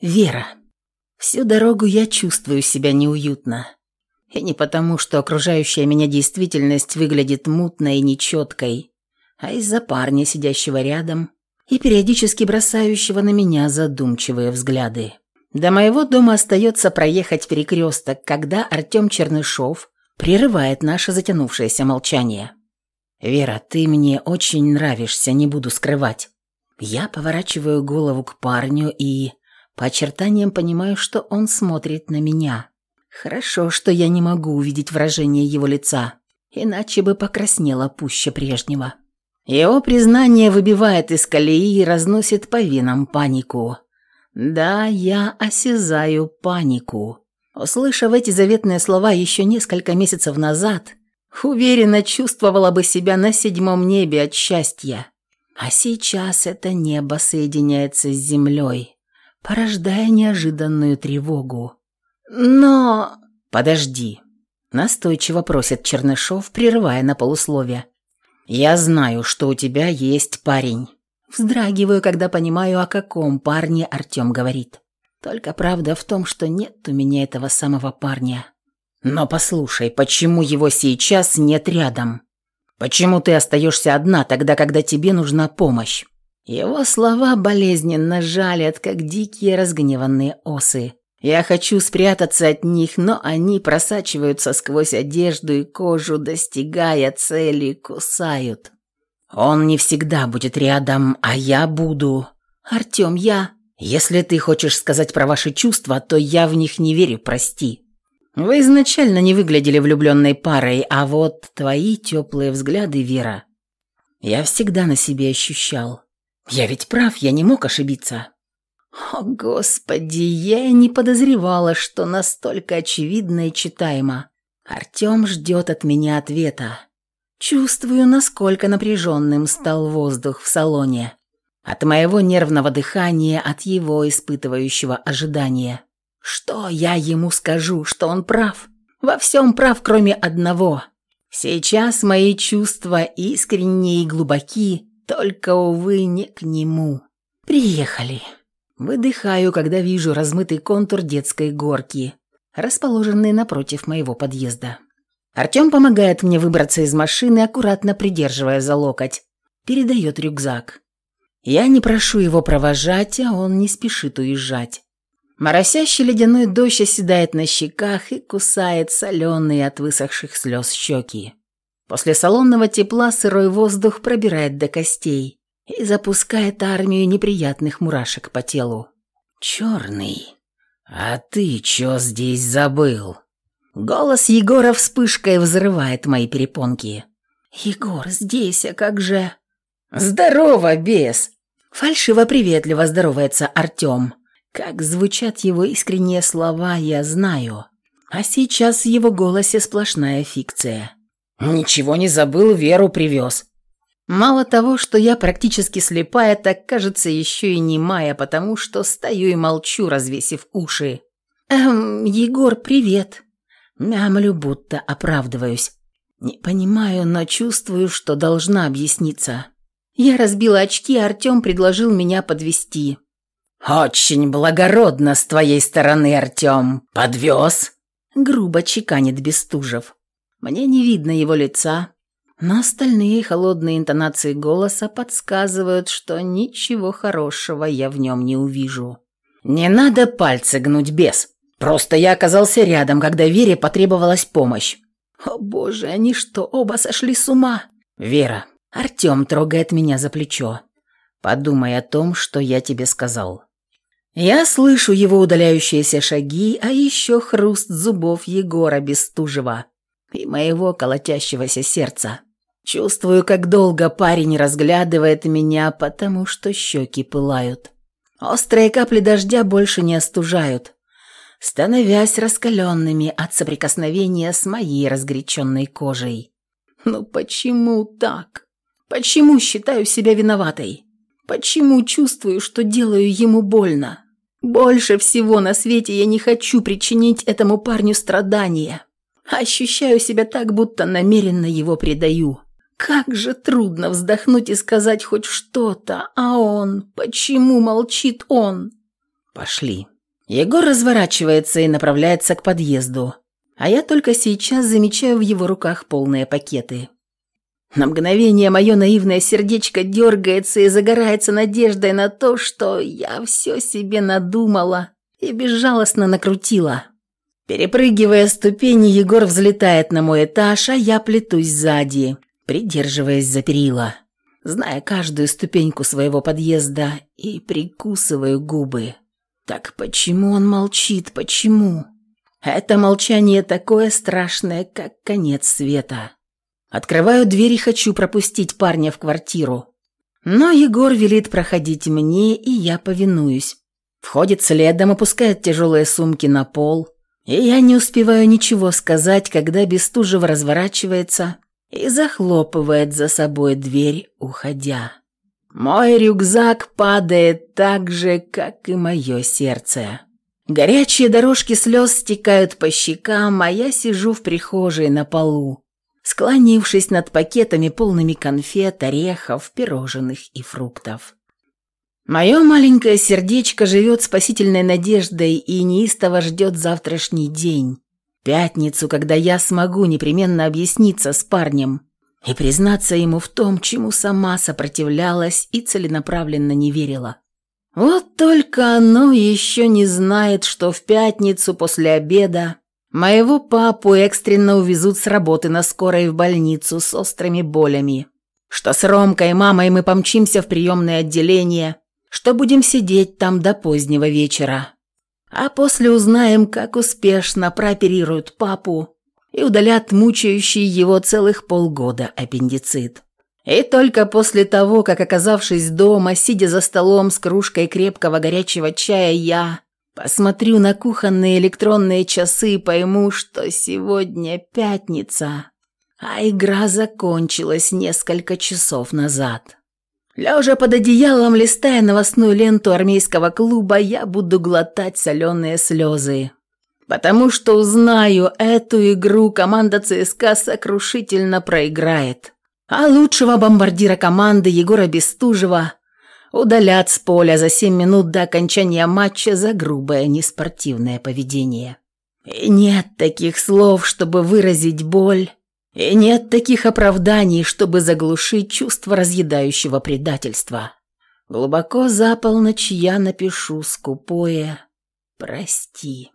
Вера. Всю дорогу я чувствую себя неуютно. И не потому, что окружающая меня действительность выглядит мутной и нечеткой, а из-за парня, сидящего рядом и периодически бросающего на меня задумчивые взгляды. До моего дома остается проехать перекресток, когда Артем Чернышов прерывает наше затянувшееся молчание. «Вера, ты мне очень нравишься, не буду скрывать». Я поворачиваю голову к парню и по очертаниям понимаю, что он смотрит на меня. Хорошо, что я не могу увидеть выражение его лица, иначе бы покраснела пуще прежнего. Его признание выбивает из колеи и разносит по венам панику. Да, я осязаю панику. Услышав эти заветные слова еще несколько месяцев назад, уверенно чувствовала бы себя на седьмом небе от счастья. А сейчас это небо соединяется с землей порождая неожиданную тревогу. «Но...» «Подожди», – настойчиво просит Чернышов, прерывая на полусловие. «Я знаю, что у тебя есть парень». Вздрагиваю, когда понимаю, о каком парне Артем говорит. Только правда в том, что нет у меня этого самого парня. Но послушай, почему его сейчас нет рядом? Почему ты остаешься одна тогда, когда тебе нужна помощь? Его слова болезненно жалят, как дикие разгневанные осы. Я хочу спрятаться от них, но они просачиваются сквозь одежду и кожу, достигая цели, кусают. Он не всегда будет рядом, а я буду. Артем, я... Если ты хочешь сказать про ваши чувства, то я в них не верю, прости. Вы изначально не выглядели влюбленной парой, а вот твои теплые взгляды, Вера, я всегда на себе ощущал. Я ведь прав, я не мог ошибиться. О, Господи, я и не подозревала, что настолько очевидно и читаемо. Артем ждет от меня ответа. Чувствую, насколько напряженным стал воздух в салоне. От моего нервного дыхания, от его испытывающего ожидания. Что я ему скажу, что он прав? Во всем прав, кроме одного. Сейчас мои чувства искренние и глубоки, только, увы, не к нему. Приехали. Выдыхаю, когда вижу размытый контур детской горки, расположенной напротив моего подъезда. Артем помогает мне выбраться из машины, аккуратно придерживая за локоть. Передает рюкзак. Я не прошу его провожать, а он не спешит уезжать. Моросящий ледяной дождь оседает на щеках и кусает соленые от высохших слез щеки. После салонного тепла сырой воздух пробирает до костей и запускает армию неприятных мурашек по телу. «Черный, а ты чё здесь забыл?» Голос Егора вспышкой взрывает мои перепонки. «Егор, здесь, а как же...» «Здорово, бес!» Фальшиво-приветливо здоровается Артем. Как звучат его искренние слова, я знаю. А сейчас в его голосе сплошная фикция. Ничего не забыл, Веру привез. Мало того, что я практически слепая, так кажется еще и немая, потому что стою и молчу, развесив уши. «Эм, Егор, привет!» Мямлю, будто оправдываюсь. Не понимаю, но чувствую, что должна объясниться. Я разбила очки, а Артем предложил меня подвести. «Очень благородно с твоей стороны, Артем. Подвез?» Грубо чеканит Бестужев. Мне не видно его лица, но остальные холодные интонации голоса подсказывают, что ничего хорошего я в нем не увижу. «Не надо пальцы гнуть, без. Просто я оказался рядом, когда Вере потребовалась помощь». «О боже, они что, оба сошли с ума?» «Вера, Артем трогает меня за плечо. Подумай о том, что я тебе сказал». Я слышу его удаляющиеся шаги, а еще хруст зубов Егора Бестужева и моего колотящегося сердца. Чувствую, как долго парень разглядывает меня, потому что щеки пылают. Острые капли дождя больше не остужают, становясь раскаленными от соприкосновения с моей разгоряченной кожей. Ну почему так? Почему считаю себя виноватой? Почему чувствую, что делаю ему больно? Больше всего на свете я не хочу причинить этому парню страдания. Ощущаю себя так, будто намеренно его предаю. Как же трудно вздохнуть и сказать хоть что-то, а он... Почему молчит он? Пошли. Егор разворачивается и направляется к подъезду, а я только сейчас замечаю в его руках полные пакеты. На мгновение мое наивное сердечко дергается и загорается надеждой на то, что я все себе надумала и безжалостно накрутила. Перепрыгивая ступени, Егор взлетает на мой этаж, а я плетусь сзади, придерживаясь за перила, зная каждую ступеньку своего подъезда и прикусываю губы. Так почему он молчит, почему? Это молчание такое страшное, как конец света. Открываю дверь и хочу пропустить парня в квартиру. Но Егор велит проходить мне, и я повинуюсь. Входит следом, опускает тяжелые сумки на пол. И я не успеваю ничего сказать, когда Бестужев разворачивается и захлопывает за собой дверь, уходя. Мой рюкзак падает так же, как и мое сердце. Горячие дорожки слез стекают по щекам, а я сижу в прихожей на полу, склонившись над пакетами, полными конфет, орехов, пирожных и фруктов. Мое маленькое сердечко живет спасительной надеждой и неистово ждет завтрашний день, пятницу, когда я смогу непременно объясниться с парнем, и признаться ему в том, чему сама сопротивлялась и целенаправленно не верила. Вот только оно еще не знает, что в пятницу после обеда моего папу экстренно увезут с работы на скорой в больницу с острыми болями, что с Ромкой и мамой мы помчимся в приемное отделение, что будем сидеть там до позднего вечера. А после узнаем, как успешно прооперируют папу и удалят мучающий его целых полгода аппендицит. И только после того, как, оказавшись дома, сидя за столом с кружкой крепкого горячего чая, я посмотрю на кухонные электронные часы и пойму, что сегодня пятница, а игра закончилась несколько часов назад. Лежа под одеялом, листая новостную ленту армейского клуба, я буду глотать соленые слезы, потому что узнаю, эту игру команда ЦСКА сокрушительно проиграет. А лучшего бомбардира команды Егора Бестужева удалят с поля за 7 минут до окончания матча за грубое неспортивное поведение. И нет таких слов, чтобы выразить боль, и нет таких оправданий, чтобы заглушить чувство разъедающего предательства. Глубоко за полночь я напишу скупое «Прости».